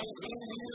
Amen.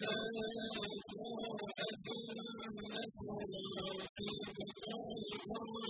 Thank you.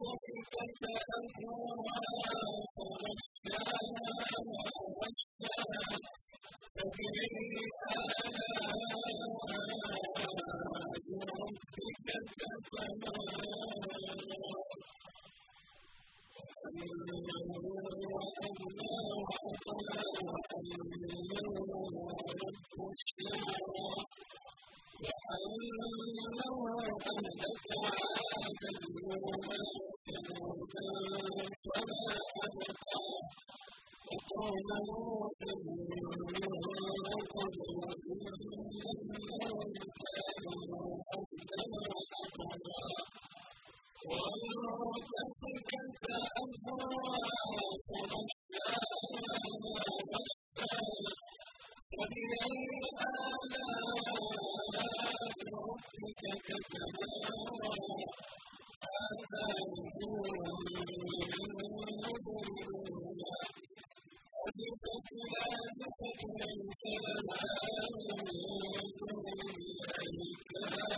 Thank you. وَقَالَ